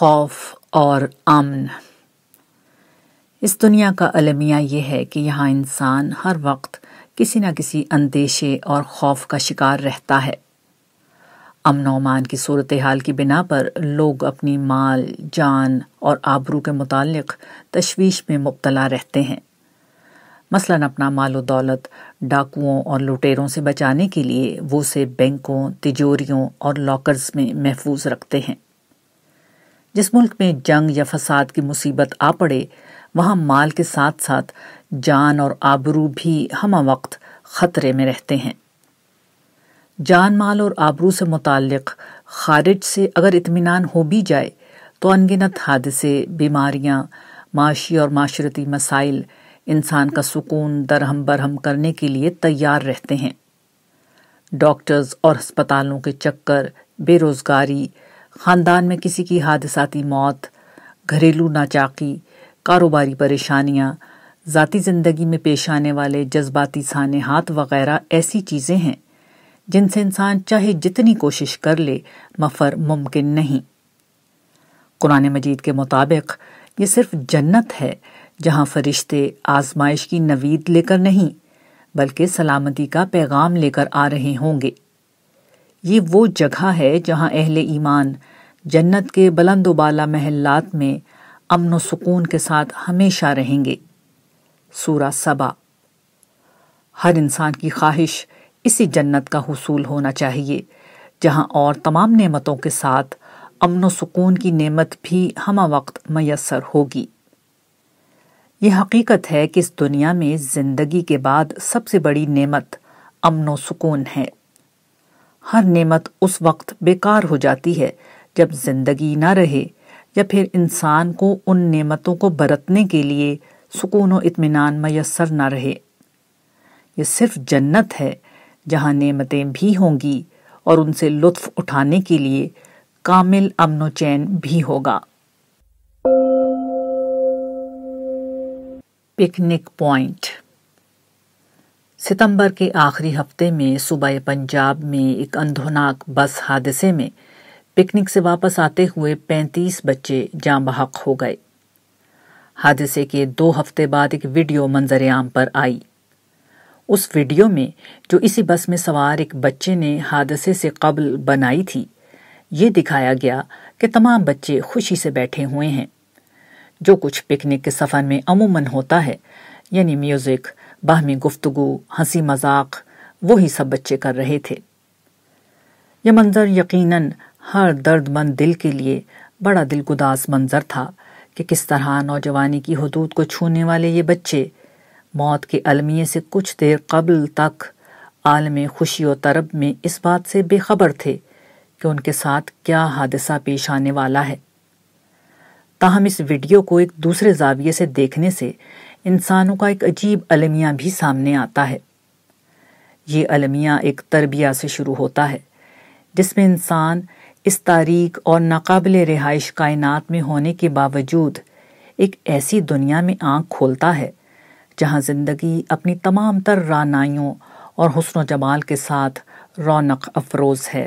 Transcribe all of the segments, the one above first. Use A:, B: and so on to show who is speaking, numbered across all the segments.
A: خوف اور امن۔ اس دنیا کا المیہ یہ ہے کہ یہاں انسان ہر وقت کسی نہ کسی اندیشے اور خوف کا شکار رہتا ہے۔ امن و امان کی صورتحال کی بنا پر لوگ اپنی مال، جان اور آبرو کے متعلق تشویش میں مبتلا رہتے ہیں۔ مثلا اپنا مال و دولت ڈاکوؤں اور لٹیروں سے بچانے کے لیے وہ اسے بینکوں تجوریوں اور لاکرز میں محفوظ رکھتے ہیں۔ جس ملک میں جنگ یا فساد کی مصیبت آ پڑے، وہاں مال کے ساتھ ساتھ جان اور آبرو بھی ہمہ وقت خطرے میں رہتے ہیں۔ جان مال اور آبرو سے متعلق خارج سے اگر اطمینان ہو بھی جائے، تو انگنت حادثے، بیماریاں، معاشی اور معاشرتی مسائل انسان کا سکون، درہم برہم کرنے کے لیے تیار رہتے ہیں۔ ڈاکٹرز اور ہسپتالوں کے چکر، بے روزگاری خاندان میں کسی کی حادثاتی موت، گھریلو ناچاقی، کاروباری پریشانیاں، ذاتی زندگی میں پیش آنے والے جذباتی سانحات وغیرہ ایسی چیزیں ہیں جن سے انسان چاہے جتنی کوشش کر لے مفر ممکن نہیں۔ قرآن مجید کے مطابق یہ صرف جنت ہے جہاں فرشتے آزمائش کی نوید لے کر نہیں، بلکہ سلامتی کا پیغام لے کر آ رہے ہوں گے۔ یہ وہ جگہ ہے جہاں اہل ایمان جنت کے بلند و بالا محلات میں امن و سکون کے ساتھ ہمیشہ رہیں گے۔ سورہ سبا۔ ہر انسان کی خواہش اسی جنت کا حصول ہونا چاہیے، جہاں اور تمام نعمتوں کے ساتھ امن و سکون کی نعمت بھی ہمہ وقت میسر ہوگی۔ یہ حقیقت ہے کہ اس دنیا میں زندگی کے بعد سب سے بڑی نعمت امن و سکون ہے۔ ہر نعمت اس وقت بیکار ہو جاتی ہے جب زندگی نہ رہے یا پھر انسان کو ان نعمتوں کو برتنے کے لیے سکون و اطمینان میسر نہ رہے۔ یہ صرف جنت ہے جہاں نعمتیں بھی ہوں گی اور ان سے لطف اٹھانے کے لیے کامل امن و چین بھی ہوگا۔ پکنک پوائنٹ ستمبر کے آخری ہفتے میں صوبہ پنجاب میں ایک اندھوناک بس حادثے میں پکنک سے واپس آتے ہوئے پینتیس بچے جاں بحق ہو گئے۔ حادثے کے دو ہفتے بعد ایک ویڈیو منظر عام پر آئی۔ اس ویڈیو میں جو اسی بس میں سوار ایک بچے نے حادثے سے قبل بنائی تھی، یہ دکھایا گیا کہ تمام بچے خوشی سے بیٹھے ہوئے ہیں۔ جو کچھ پکنک کے سفر میں عموماً ہوتا ہے یعنی میوزک باہمی گفتگو، ہنسی مذاق، وہی سب بچے کر رہے تھے۔ یہ منظر یقیناً ہر درد مند دل کے لیے بڑا دل گداس منظر تھا کہ کس طرح نوجوانی کی حدود کو چھونے والے یہ بچے موت کے المیے سے کچھ دیر قبل تک عالم خوشی و طرب میں اس بات سے بے خبر تھے کہ ان کے ساتھ کیا حادثہ پیش آنے والا ہے۔ تاہم اس ویڈیو کو ایک دوسرے زاویے سے دیکھنے سے انسانوں کا ایک عجیب المیہ بھی سامنے آتا ہے۔ یہ المیہ ایک تربیہ سے شروع ہوتا ہے، جس میں انسان اس تاریخ اور ناقابل رہائش کائنات میں ہونے کے باوجود ایک ایسی دنیا میں آنکھ کھولتا ہے، جہاں زندگی اپنی تمام تر رانائیوں اور حسن و جمال کے ساتھ رونق افروز ہے۔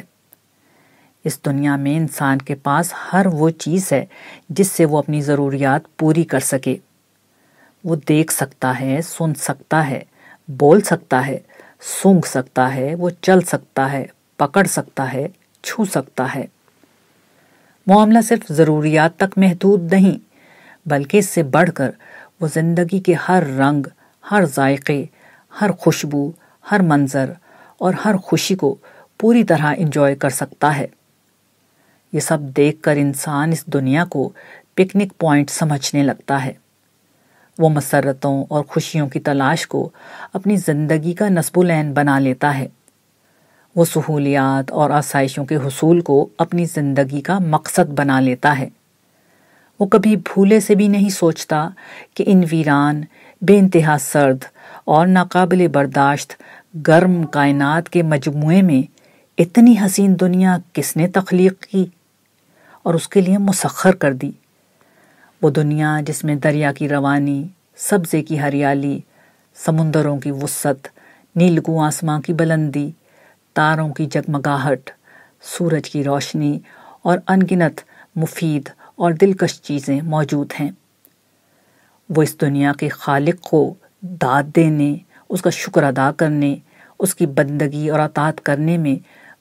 A: اس دنیا میں انسان کے پاس ہر وہ چیز ہے جس سے وہ اپنی ضروریات پوری کر سکے۔ وہ دیکھ سکتا ہے، سن سکتا ہے، بول سکتا ہے، سونگ سکتا ہے، وہ چل سکتا ہے، پکڑ سکتا ہے، چھو سکتا ہے۔ معاملہ صرف ضروریات تک محدود نہیں، بلکہ اس سے بڑھ کر وہ زندگی کے ہر رنگ، ہر ذائقے، ہر خوشبو، ہر منظر اور ہر خوشی کو پوری طرح انجوائے کر سکتا ہے۔ یہ سب دیکھ کر انسان اس دنیا کو پکنک پوائنٹ سمجھنے لگتا ہے۔ وہ مسرتوں اور خوشیوں کی تلاش کو اپنی زندگی کا نصب العین بنا لیتا ہے۔ وہ سہولیات اور آسائشوں کے حصول کو اپنی زندگی کا مقصد بنا لیتا ہے۔ وہ کبھی بھولے سے بھی نہیں سوچتا کہ ان ویران، بے انتہا سرد اور ناقابل برداشت گرم کائنات کے مجموعے میں اتنی حسین دنیا کس نے تخلیق کی اور اس کے لیے مسخر کر دی۔ وہ دنیا جس میں دریا کی روانی، سبزے کی ہریالی، سمندروں کی وسعت نیلگو آسماں کی بلندی، تاروں کی جگمگاہٹ، سورج کی روشنی اور انگنت، مفید اور دلکش چیزیں موجود ہیں۔ وہ اس دنیا کے خالق کو داد دینے، اس کا شکر ادا کرنے، اس کی بندگی اور اطاعت کرنے میں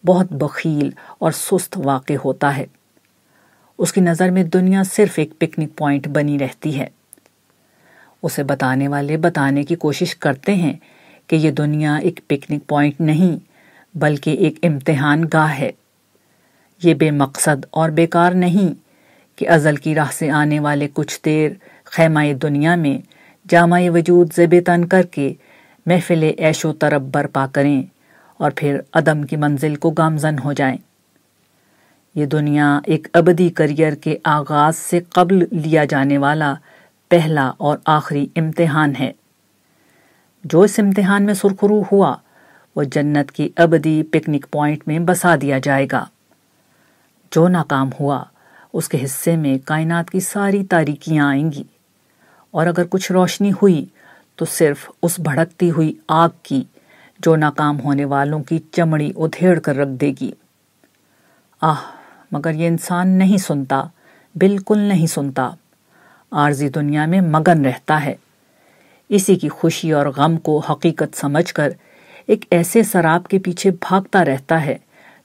A: بہت بخیل اور سست واقع ہوتا ہے۔ اس کی نظر میں دنیا صرف ایک پکنک پوائنٹ بنی رہتی ہے۔ اسے بتانے والے بتانے کی کوشش کرتے ہیں کہ یہ دنیا ایک پکنک پوائنٹ نہیں، بلکہ ایک امتحان گاہ ہے۔ یہ بے مقصد اور بیکار نہیں کہ ازل کی راہ سے آنے والے کچھ دیر خیمہ دنیا میں جامع وجود زب تن کر کے محفل عیش و طرب برپا کریں اور پھر عدم کی منزل کو گامزن ہو جائیں۔ یہ دنیا ایک ابدی کریئر کے آغاز سے قبل لیا جانے والا پہلا اور آخری امتحان ہے۔ جو اس امتحان میں سرخرو ہوا، وہ جنت کی ابدی پکنک پوائنٹ میں بسا دیا جائے گا۔ جو ناکام ہوا، اس کے حصے میں کائنات کی ساری تاریکیاں آئیں گی۔ اور اگر کچھ روشنی ہوئی، تو صرف اس بھڑکتی ہوئی آگ کی، جو ناکام ہونے والوں کی چمڑی ادھیڑ کر رکھ دے گی۔ آہ! مگر یہ انسان نہیں سنتا، بالکل نہیں سنتا۔ عارضی دنیا میں مگن رہتا ہے۔ اسی کی خوشی اور غم کو حقیقت سمجھ کر ایک ایسے سراب کے پیچھے بھاگتا رہتا ہے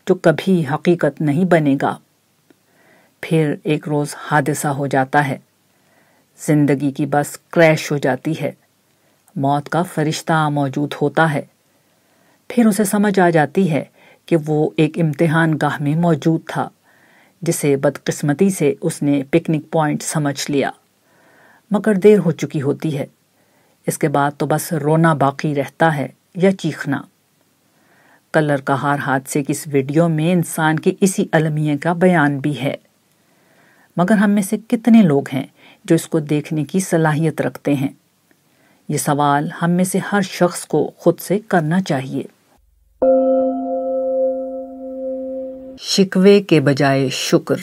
A: جو کبھی حقیقت نہیں بنے گا۔ پھر ایک روز حادثہ ہو جاتا ہے۔ زندگی کی بس کریش ہو جاتی ہے۔ موت کا فرشتہ موجود ہوتا ہے۔ پھر اسے سمجھ آ جاتی ہے کہ وہ ایک امتحان گاہ میں موجود تھا۔ جسے بدقسمتی سے اس نے پکنک پوائنٹ سمجھ لیا۔ مگر دیر ہو چکی ہوتی ہے۔ اس کے بعد تو بس رونا باقی رہتا ہے یا چیخنا۔ کلر کا ہار حادثے کی اس ویڈیو میں انسان کے اسی المیہ کا بیان بھی ہے۔ مگر ہم میں سے کتنے لوگ ہیں جو اس کو دیکھنے کی صلاحیت رکھتے ہیں؟ یہ سوال ہم میں سے ہر شخص کو خود سے کرنا چاہیے۔ شکوے کے بجائے شکر۔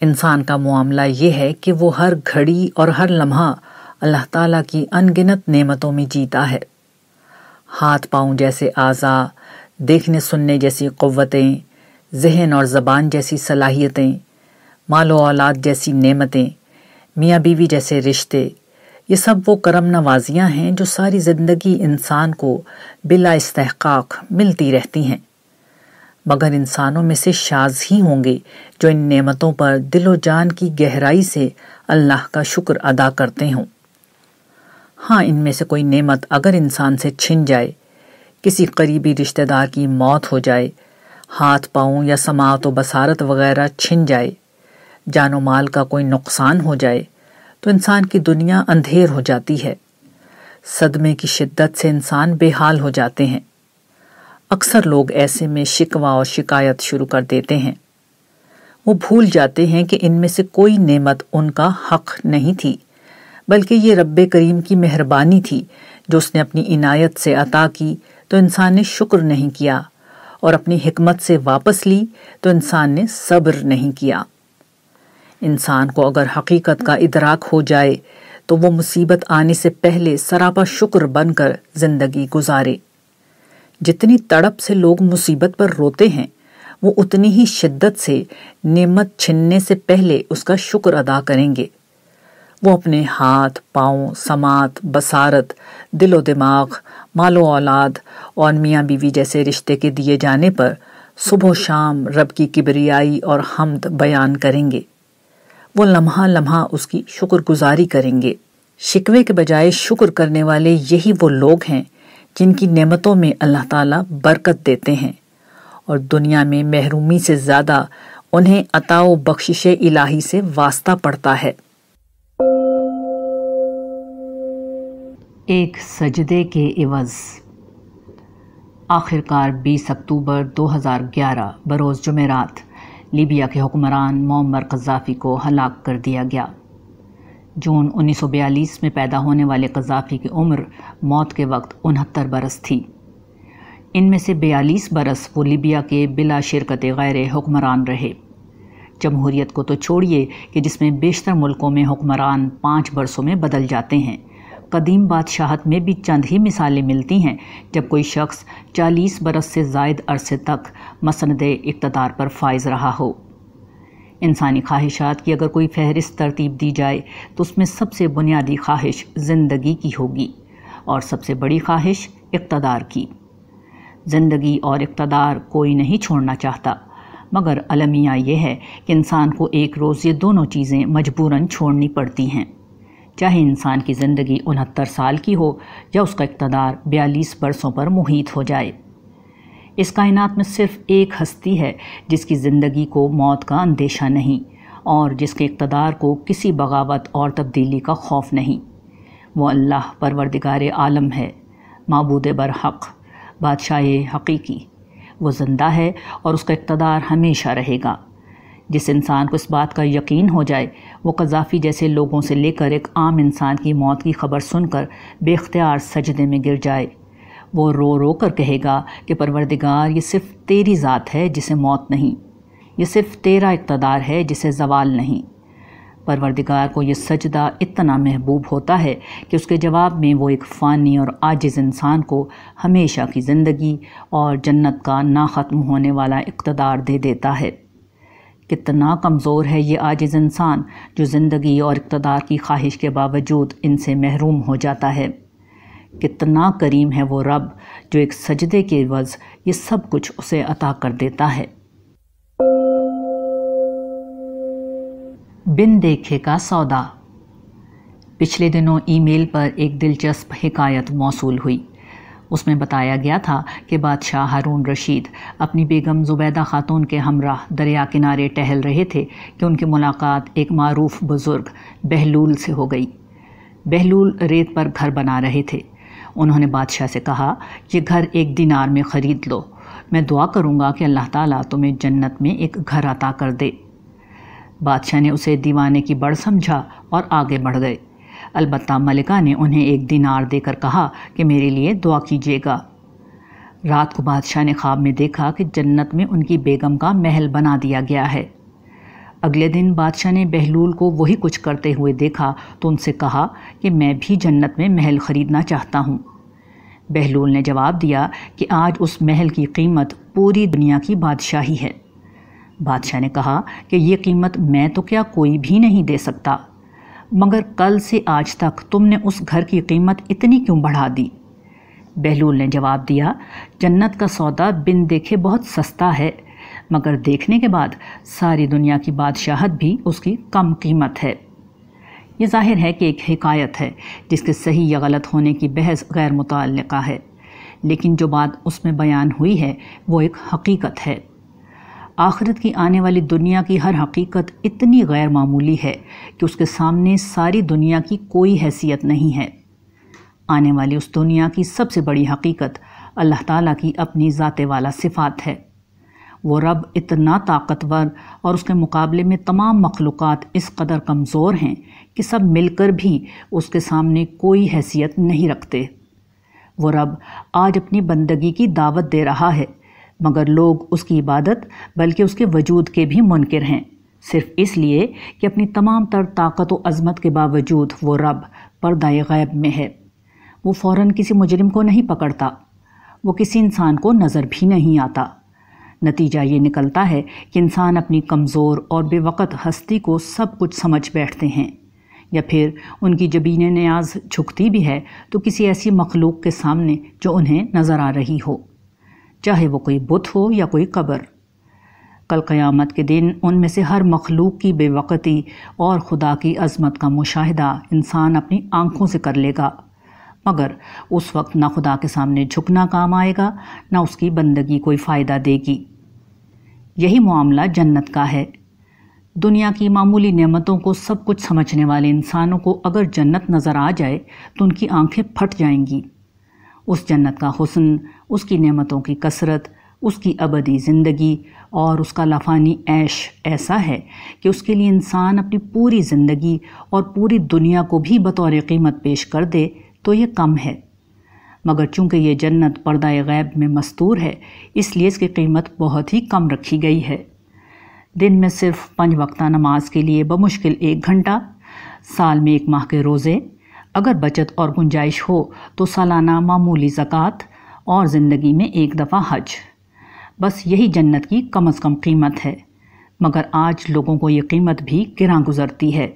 A: انسان کا معاملہ یہ ہے کہ وہ ہر گھڑی اور ہر لمحہ اللہ تعالیٰ کی انگنت نعمتوں میں جیتا ہے۔ ہاتھ پاؤں جیسے اعضا دیکھنے سننے جیسی قوتیں، ذہن اور زبان جیسی صلاحیتیں، مال و اولاد جیسی نعمتیں، میاں بیوی جیسے رشتے، یہ سب وہ کرم نوازیاں ہیں جو ساری زندگی انسان کو بلا استحقاق ملتی رہتی ہیں۔ مگر انسانوں میں سے شاز ہی ہوں گے جو ان نعمتوں پر دل و جان کی گہرائی سے اللہ کا شکر ادا کرتے ہوں۔ ہاں ان میں سے کوئی نعمت اگر انسان سے چھن جائے، کسی قریبی رشتہ دار کی موت ہو جائے، ہاتھ پاؤں یا سماعت و بصارت وغیرہ چھن جائے، جان و مال کا کوئی نقصان ہو جائے، تو انسان کی دنیا اندھیر ہو جاتی ہے۔ صدمے کی شدت سے انسان بے حال ہو جاتے ہیں۔ اکثر لوگ ایسے میں شکوا اور شکایت شروع کر دیتے ہیں۔ وہ بھول جاتے ہیں کہ ان میں سے کوئی نعمت ان کا حق نہیں تھی، بلکہ یہ رب کریم کی مہربانی تھی۔ جو اس نے اپنی عنایت سے عطا کی تو انسان نے شکر نہیں کیا، اور اپنی حکمت سے واپس لی تو انسان نے صبر نہیں کیا۔ انسان کو اگر حقیقت کا ادراک ہو جائے تو وہ مصیبت آنے سے پہلے سراپا شکر بن کر زندگی گزارے۔ جتنی تڑپ سے لوگ مصیبت پر روتے ہیں، وہ اتنی ہی شدت سے نعمت چھننے سے پہلے اس کا شکر ادا کریں گے۔ وہ اپنے ہاتھ، پاؤں، سماعت بسارت دل و دماغ، مال و اولاد اور میاں بیوی جیسے رشتے کے دیے جانے پر صبح و شام رب کی کبریائی اور حمد بیان کریں گے۔ وہ لمحہ لمحہ اس کی شکر گزاری کریں گے۔ شکوے کے بجائے شکر کرنے والے یہی وہ لوگ ہیں جن کی نعمتوں میں اللہ تعالیٰ برکت دیتے ہیں۔ اور دنیا میں محرومی سے زیادہ انہیں عطا و بخشش الہی سے واسطہ پڑتا ہے۔ ایک سجدے کے عوض۔ آخر کار بیس اکتوبر دو ہزار گیارہ، بروز جمعرات، لیبیا کے حکمران معمر قذافی کو ہلاک کر دیا گیا۔ جون انیس سو بیالیس میں پیدا ہونے والے قذافی کی عمر موت کے وقت انہتر برس تھی۔ ان میں سے بیالیس برس وہ لیبیا کے بلا شرکت غیر حکمران رہے۔ جمہوریت کو تو چھوڑیے کہ جس میں بیشتر ملکوں میں حکمران پانچ برسوں میں بدل جاتے ہیں۔ قدیم بادشاہت میں بھی چند ہی مثالیں ملتی ہیں، جب کوئی شخص چالیس برس سے زائد عرصے تک مسند اقتدار پر فائز رہا ہو۔ انسانی خواہشات کی اگر کوئی فہرست ترتیب دی جائے تو اس میں سب سے بنیادی خواہش زندگی کی ہوگی اور سب سے بڑی خواہش اقتدار کی۔ زندگی اور اقتدار کوئی نہیں چھوڑنا چاہتا، مگر المیہ یہ ہے کہ انسان کو ایک روز یہ دونوں چیزیں مجبوراً چھوڑنی پڑتی ہیں۔ چاہے انسان کی زندگی انہتر سال کی ہو یا اس کا اقتدار بیالیس برسوں پر محیط ہو جائے۔ اس کائنات میں صرف ایک ہستی ہے جس کی زندگی کو موت کا اندیشہ نہیں اور جس کے اقتدار کو کسی بغاوت اور تبدیلی کا خوف نہیں۔ وہ اللہ پروردگار عالم ہے، معبود برحق، بادشاہ حقیقی۔ وہ زندہ ہے اور اس کا اقتدار ہمیشہ رہے گا۔ جس انسان کو اس بات کا یقین ہو جائے، وہ قذافی جیسے لوگوں سے لے کر ایک عام انسان کی موت کی خبر سن کر بے اختیار سجدے میں گر جائے۔ وہ رو رو کر کہے گا کہ پروردگار، یہ صرف تیری ذات ہے جسے موت نہیں، یہ صرف تیرا اقتدار ہے جسے زوال نہیں۔ پروردگار کو یہ سجدہ اتنا محبوب ہوتا ہے کہ اس کے جواب میں وہ ایک فانی اور عاجز انسان کو ہمیشہ کی زندگی اور جنت کا نا ختم ہونے والا اقتدار دے دیتا ہے۔ کتنا کمزور ہے یہ عاجز انسان جو زندگی اور اقتدار کی خواہش کے باوجود ان سے محروم ہو جاتا ہے۔ کتنا کریم ہے وہ رب جو ایک سجدے کے عوض یہ سب کچھ اسے عطا کر دیتا ہے۔ بن دیکھے کا سودا۔ پچھلے دنوں ای میل پر ایک دلچسپ حکایت موصول ہوئی۔ اس میں بتایا گیا تھا کہ بادشاہ ہارون رشید اپنی بیگم زبیدہ خاتون کے ہمراہ دریا کنارے ٹہل رہے تھے کہ ان کی ملاقات ایک معروف بزرگ بہلول سے ہو گئی۔ بہلول ریت پر گھر بنا رہے تھے۔ انہوں نے بادشاہ سے کہا، یہ گھر ایک دینار میں خرید لو۔ میں دعا کروں گا کہ اللہ تعالیٰ تمہیں جنت میں ایک گھر عطا کر دے۔ بادشاہ نے اسے دیوانے کی بڑھ سمجھا اور آگے بڑھ گئے۔ البتہ ملکہ نے انہیں ایک دینار دے کر کہا کہ میرے لیے دعا کیجیے گا۔ رات کو بادشاہ نے خواب میں دیکھا کہ جنت میں ان کی بیگم کا محل بنا دیا گیا ہے۔ اگلے دن بادشاہ نے بہلول کو وہی کچھ کرتے ہوئے دیکھا تو ان سے کہا کہ میں بھی جنت میں محل خریدنا چاہتا ہوں۔ بہلول نے جواب دیا کہ آج اس محل کی قیمت پوری دنیا کی بادشاہی ہے۔ بادشاہ نے کہا کہ یہ قیمت میں تو کیا کوئی بھی نہیں دے سکتا، مگر کل سے آج تک تم نے اس گھر کی قیمت اتنی کیوں بڑھا دی؟ بہلول نے جواب دیا، جنت کا سودا بن دیکھے بہت سستا ہے مگر دیکھنے کے بعد ساری دنیا کی بادشاہت بھی اس کی کم قیمت ہے۔ یہ ظاہر ہے کہ ایک حکایت ہے جس کے صحیح یا غلط ہونے کی بحث غیر متعلقہ ہے، لیکن جو بات اس میں بیان ہوئی ہے وہ ایک حقیقت ہے۔ آخرت کی آنے والی دنیا کی ہر حقیقت اتنی غیر معمولی ہے کہ اس کے سامنے ساری دنیا کی کوئی حیثیت نہیں ہے۔ آنے والی اس دنیا کی سب سے بڑی حقیقت اللہ تعالیٰ کی اپنی ذات والا صفات ہے۔ وہ رب اتنا طاقتور اور اس کے مقابلے میں تمام مخلوقات اس قدر کمزور ہیں کہ سب مل کر بھی اس کے سامنے کوئی حیثیت نہیں رکھتے۔ وہ رب آج اپنی بندگی کی دعوت دے رہا ہے، مگر لوگ اس کی عبادت بلکہ اس کے وجود کے بھی منکر ہیں۔ صرف اس لیے کہ اپنی تمام تر طاقت و عظمت کے باوجود وہ رب پردہ غیب میں ہے۔ وہ فوراً کسی مجرم کو نہیں پکڑتا، وہ کسی انسان کو نظر بھی نہیں آتا۔ نتیجہ یہ نکلتا ہے کہ انسان اپنی کمزور اور بے وقت ہستی کو سب کچھ سمجھ بیٹھتے ہیں۔ یا پھر ان کی جبین نیاز جھکتی بھی ہے تو کسی ایسی مخلوق کے سامنے جو انہیں نظر آ رہی ہو، چاہے وہ کوئی بت ہو یا کوئی قبر۔ کل قیامت کے دن ان میں سے ہر مخلوق کی بے وقتی اور خدا کی عظمت کا مشاہدہ انسان اپنی آنکھوں سے کر لے گا۔ مگر اس وقت نہ خدا کے سامنے جھکنا کام آئے گا، نہ اس کی بندگی کوئی فائدہ دے گی۔ یہی معاملہ جنت کا ہے۔ دنیا کی معمولی نعمتوں کو سب کچھ سمجھنے والے انسانوں کو اگر جنت نظر آ جائے تو ان کی آنکھیں پھٹ جائیں گی۔ اس جنت کا حسن، اس کی نعمتوں کی کثرت، اس کی ابدی زندگی اور اس کا لفانی عیش ایسا ہے کہ اس کے لیے انسان اپنی پوری زندگی اور پوری دنیا کو بھی بطور قیمت پیش کر دے۔ تو یہ کم ہے۔ مگر چونکہ یہ جنت پردہ غیب میں مستور ہے، اس لیے اس کی قیمت بہت ہی کم رکھی گئی ہے۔ دن میں صرف پنج وقتہ نماز کے لیے بمشکل ایک گھنٹہ، سال میں ایک ماہ کے روزے۔ اگر بچت اور گنجائش ہو تو سالانہ معمولی زکوٰۃ اور زندگی میں ایک دفعہ حج۔ بس یہی جنت کی کم از کم قیمت ہے۔ مگر آج لوگوں کو یہ قیمت بھی گراں گزرتی ہے۔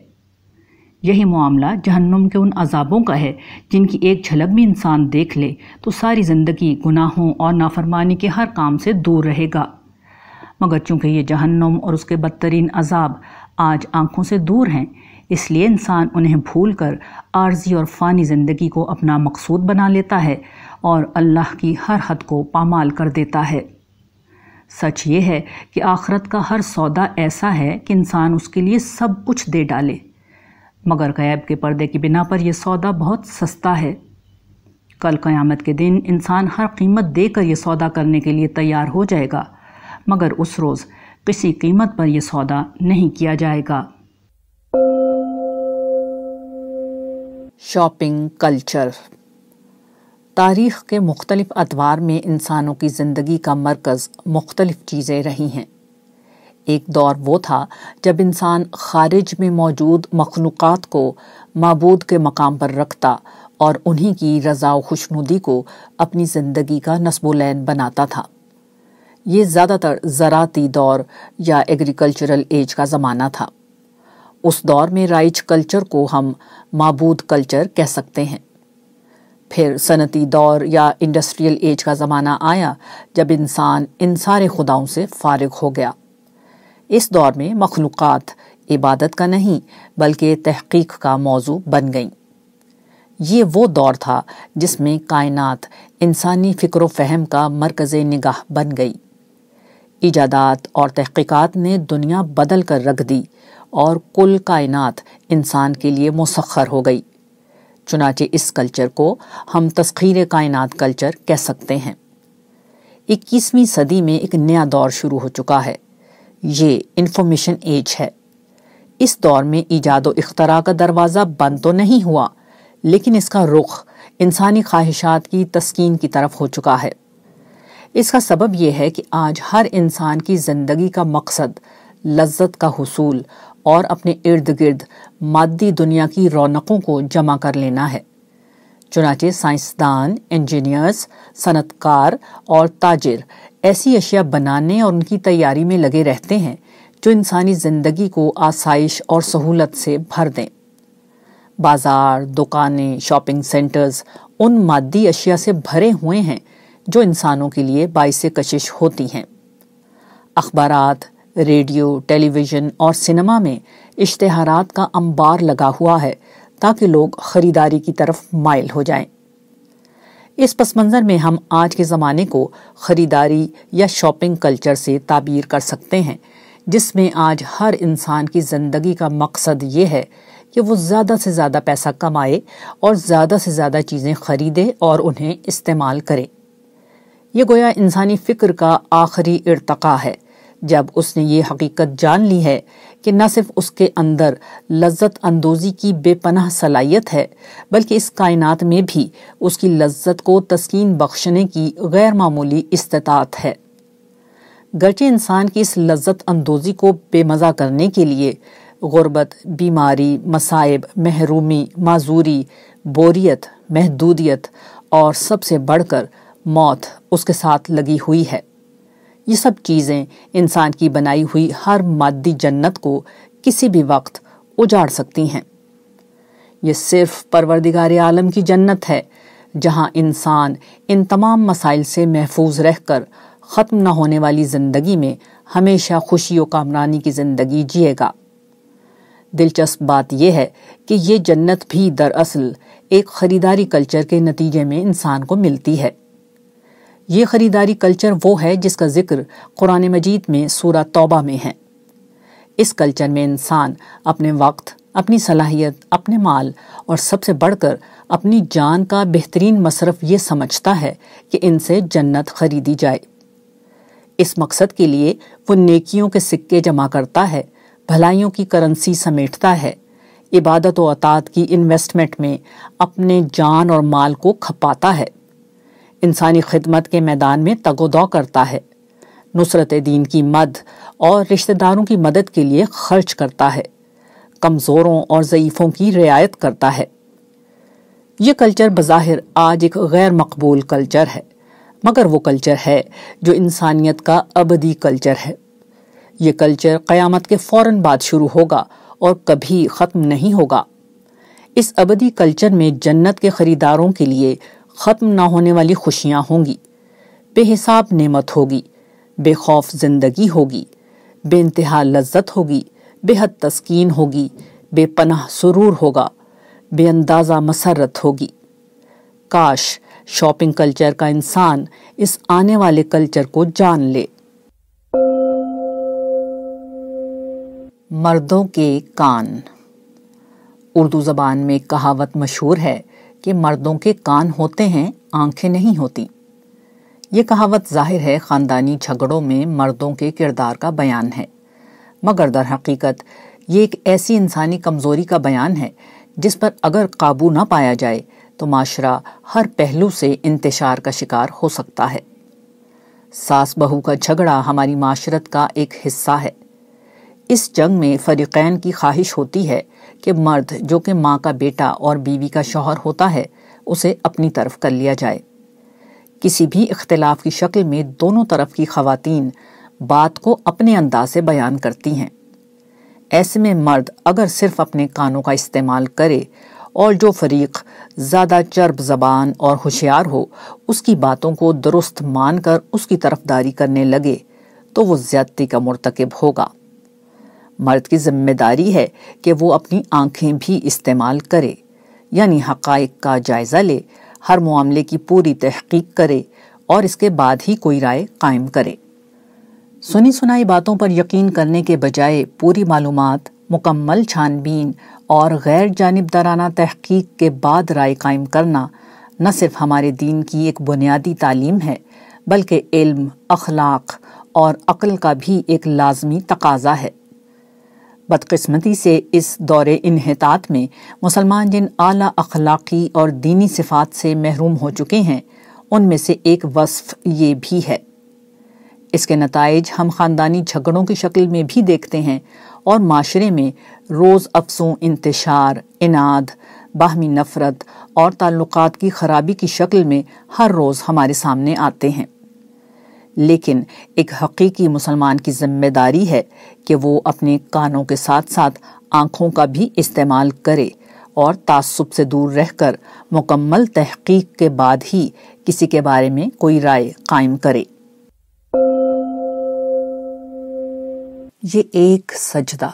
A: یہی معاملہ جہنم کے ان عذابوں کا ہے، جن کی ایک جھلک بھی انسان دیکھ لے تو ساری زندگی گناہوں اور نافرمانی کے ہر کام سے دور رہے گا۔ مگر چونکہ یہ جہنم اور اس کے بدترین عذاب آج آنکھوں سے دور ہیں، اس لیے انسان انہیں بھول کر عارضی اور فانی زندگی کو اپنا مقصود بنا لیتا ہے اور اللہ کی ہر حد کو پامال کر دیتا ہے۔ سچ یہ ہے کہ آخرت کا ہر سودا ایسا ہے کہ انسان اس کے لیے سب کچھ دے ڈالے۔ مگر غیب کے پردے کی بنا پر یہ سودا بہت سستا ہے۔ کل قیامت کے دن انسان ہر قیمت دے کر یہ سودا کرنے کے لیے تیار ہو جائے گا، مگر اس روز کسی قیمت پر یہ سودا نہیں کیا جائے گا۔ Shopping culture. تاریخ کے مختلف ادوار میں انسانوں کی زندگی کا مرکز مختلف چیزیں رہی ہیں۔ ایک دور وہ تھا جب انسان خارج میں موجود مخلوقات کو معبود کے مقام پر رکھتا اور انہی کی رضا و خوشنودی کو اپنی زندگی کا نصب و لین بناتا تھا۔ یہ زیادہ تر زراعتی دور یا ایگریکلچرل ایج کا زمانہ تھا۔ اس دور میں رائج کلچر کو ہم معبود کلچر کہہ سکتے ہیں۔ پھر صنعتی دور یا انڈسٹریل ایج کا زمانہ آیا جب انسان ان سارے خداؤں سے فارغ ہو گیا۔ اس دور میں مخلوقات عبادت کا نہیں، بلکہ تحقیق کا موضوع بن گئیں۔ یہ وہ دور تھا جس میں کائنات انسانی فکر و فہم کا مرکز نگاہ بن گئی۔ ایجادات اور تحقیقات نے دنیا بدل کر رکھ دی اور کل کائنات انسان کے لیے مسخر ہو گئی۔ چنانچہ اس کلچر کو ہم تسخیر کائنات کلچر کہہ سکتے ہیں۔ اکیسویں صدی میں ایک نیا دور شروع ہو چکا ہے۔ یہ انفارمیشن ایج ہے۔ اس دور میں ایجاد و اختراع کا دروازہ بند تو نہیں ہوا، لیکن اس کا رخ انسانی خواہشات کی تسکین کی طرف ہو چکا ہے۔ اس کا سبب یہ ہے کہ آج ہر انسان کی زندگی کا مقصد لذت کا حصول اور اپنے ارد گرد مادی دنیا کی رونقوں کو جمع کر لینا ہے۔ چنانچہ سائنسدان، انجینئرز صنعت کار اور تاجر ایسی اشیاء بنانے اور ان کی تیاری میں لگے رہتے ہیں جو انسانی زندگی کو آسائش اور سہولت سے بھر دیں۔ بازار، دکانیں، شاپنگ سینٹرز ان مادی اشیاء سے بھرے ہوئے ہیں جو انسانوں کے لیے باعث کشش ہوتی ہیں۔ اخبارات، ریڈیو ٹیلی ویژن اور سنیما میں اشتہارات کا انبار لگا ہوا ہے تاکہ لوگ خریداری کی طرف مائل ہو جائیں۔ اس پس منظر میں ہم آج کے زمانے کو خریداری یا شاپنگ کلچر سے تعبیر کر سکتے ہیں، جس میں آج ہر انسان کی زندگی کا مقصد یہ ہے کہ وہ زیادہ سے زیادہ پیسہ کمائے اور زیادہ سے زیادہ چیزیں خریدے اور انہیں استعمال کرے۔ یہ گویا انسانی فکر کا آخری ارتقا ہے۔ جب اس نے یہ حقیقت جان لی ہے کہ نہ صرف اس کے اندر لذت اندوزی کی بے پناہ صلاحیت ہے، بلکہ اس کائنات میں بھی اس کی لذت کو تسکین بخشنے کی غیر معمولی استطاعت ہے۔ گرچہ انسان کی اس لذت اندوزی کو بے مزہ کرنے کے لیے غربت، بیماری، مصائب، محرومی، معذوری، بوریت، محدودیت اور سب سے بڑھ کر موت اس کے ساتھ لگی ہوئی ہے۔ یہ سب چیزیں انسان کی بنائی ہوئی ہر مادی جنت کو کسی بھی وقت اجاڑ سکتی ہیں۔ یہ صرف پروردگار عالم کی جنت ہے، جہاں انسان ان تمام مسائل سے محفوظ رہ کر ختم نہ ہونے والی زندگی میں ہمیشہ خوشی و کامرانی کی زندگی جیے گا۔ دلچسپ بات یہ ہے کہ یہ جنت بھی دراصل ایک خریداری کلچر کے نتیجے میں انسان کو ملتی ہے۔ یہ خریداری کلچر وہ ہے جس کا ذکر قرآن مجید میں سورہ توبہ میں ہے۔ اس کلچر میں انسان اپنے وقت، اپنی صلاحیت، اپنے مال اور سب سے بڑھ کر اپنی جان کا بہترین مصرف یہ سمجھتا ہے کہ ان سے جنت خریدی جائے۔ اس مقصد کے لیے وہ نیکیوں کے سکے جمع کرتا ہے، بھلائیوں کی کرنسی سمیٹتا ہے۔ عبادت و اطاعت کی انویسٹمنٹ میں اپنے جان اور مال کو کھپاتا ہے۔ انسانی خدمت کے میدان میں تگ و دو کرتا ہے۔ نصرت دین کی مد اور رشتہ داروں کی مدد کے لیے خرچ کرتا ہے۔ کمزوروں اور ضعیفوں کی رعایت کرتا ہے۔ یہ کلچر بظاہر آج ایک غیر مقبول کلچر ہے، مگر وہ کلچر ہے جو انسانیت کا ابدی کلچر ہے۔ یہ کلچر قیامت کے فوراً بعد شروع ہوگا اور کبھی ختم نہیں ہوگا۔ اس ابدی کلچر میں جنت کے خریداروں کے لیے ختم نہ ہونے والی خوشیاں ہوں گی۔ بے حساب نعمت ہوگی، بے خوف زندگی ہوگی، بے انتہا لذت ہوگی، بے حد تسکین ہوگی، بے پناہ سرور ہوگا، بے اندازہ مسرت ہوگی۔ کاش شاپنگ کلچر کا انسان اس آنے والے کلچر کو جان لے۔ مردوں کے کان۔ اردو زبان میں کہاوت مشہور ہے کہ مردوں کے کان ہوتے ہیں، آنکھیں نہیں ہوتی۔ یہ کہاوت ظاہر ہے، خاندانی جھگڑوں میں مردوں کے کردار کا بیان ہے۔ مگر در حقیقت، یہ ایک ایسی انسانی کمزوری کا بیان ہے، جس پر اگر قابو نہ پایا جائے، تو معاشرہ ہر پہلو سے انتشار کا شکار ہو سکتا ہے۔ ساس بہو کا جھگڑا ہماری معاشرت کا ایک حصہ ہے۔ اس جنگ میں فریقین کی خواہش ہوتی ہے کہ مرد جو کہ ماں کا بیٹا اور بیوی کا شوہر ہوتا ہے، اسے اپنی طرف کر لیا جائے۔ کسی بھی اختلاف کی شکل میں دونوں طرف کی خواتین بات کو اپنے انداز سے بیان کرتی ہیں۔ ایسے میں مرد اگر صرف اپنے کانوں کا استعمال کرے اور جو فریق زیادہ چرب زبان اور ہوشیار ہو، اس کی باتوں کو درست مان کر اس کی طرف داری کرنے لگے، تو وہ زیادتی کا مرتکب ہوگا۔ مرد کی ذمہ داری ہے کہ وہ اپنی آنکھیں بھی استعمال کرے یعنی حقائق کا جائزہ لے، ہر معاملے کی پوری تحقیق کرے اور اس کے بعد ہی کوئی رائے قائم کرے۔ سنی سنائی باتوں پر یقین کرنے کے بجائے پوری معلومات، مکمل چھان بین اور غیر جانبدارانہ تحقیق کے بعد رائے قائم کرنا نہ صرف ہمارے دین کی ایک بنیادی تعلیم ہے، بلکہ علم، اخلاق اور عقل کا بھی ایک لازمی تقاضا ہے۔ بدقسمتی سے اس دور انحطاط میں مسلمان جن اعلیٰ اخلاقی اور دینی صفات سے محروم ہو چکے ہیں، ان میں سے ایک وصف یہ بھی ہے۔ اس کے نتائج ہم خاندانی جھگڑوں کی شکل میں بھی دیکھتے ہیں اور معاشرے میں روز افسوں، انتشار اناد باہمی نفرت اور تعلقات کی خرابی کی شکل میں ہر روز ہمارے سامنے آتے ہیں۔ لیکن ایک حقیقی مسلمان کی ذمہ داری ہے کہ وہ اپنے کانوں کے ساتھ ساتھ آنکھوں کا بھی استعمال کرے اور تعصب سے دور رہ کر مکمل تحقیق کے بعد ہی کسی کے بارے میں کوئی رائے قائم کرے۔ یہ ایک سجدہ۔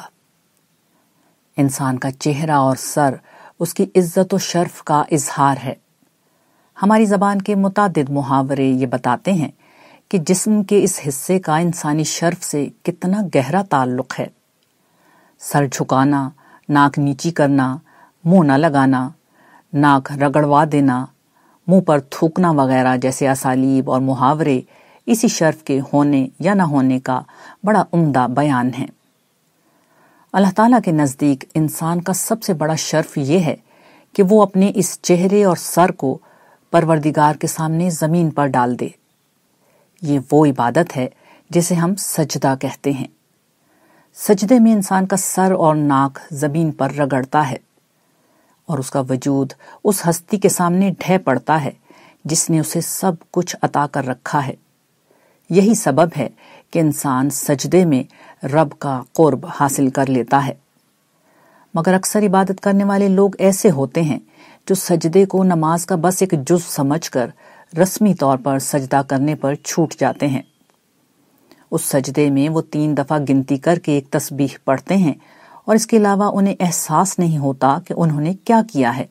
A: انسان کا چہرہ اور سر اس کی عزت و شرف کا اظہار ہے۔ ہماری زبان کے متعدد محاورے یہ بتاتے ہیں کہ جسم کے اس حصے کا انسانی شرف سے کتنا گہرا تعلق ہے۔ سر جھکانا، ناک نیچی کرنا، منہ نہ لگانا، ناک رگڑوا دینا، منہ پر تھوکنا وغیرہ جیسے اسالیب اور محاورے، اسی شرف کے ہونے یا نہ ہونے کا بڑا عمدہ بیان ہے۔ اللہ تعالیٰ کے نزدیک انسان کا سب سے بڑا شرف یہ ہے کہ وہ اپنے اس چہرے اور سر کو پروردگار کے سامنے زمین پر ڈال دے۔ یہ وہ عبادت ہے جسے ہم سجدہ کہتے ہیں۔ سجدے میں انسان کا سر اور ناک زمین پر رگڑتا ہے اور اس کا وجود اس ہستی کے سامنے ڈھے پڑتا ہے جس نے اسے سب کچھ عطا کر رکھا ہے۔ یہی سبب ہے کہ انسان سجدے میں رب کا قرب حاصل کر لیتا ہے۔ مگر اکثر عبادت کرنے والے لوگ ایسے ہوتے ہیں جو سجدے کو نماز کا بس ایک جز سمجھ کر رسمی طور پر سجدہ کرنے پر چھوٹ جاتے ہیں۔ اس سجدے میں وہ تین دفعہ گنتی کر کے ایک تسبیح پڑھتے ہیں اور اس کے علاوہ انہیں احساس نہیں ہوتا کہ انہوں نے کیا کیا ہے۔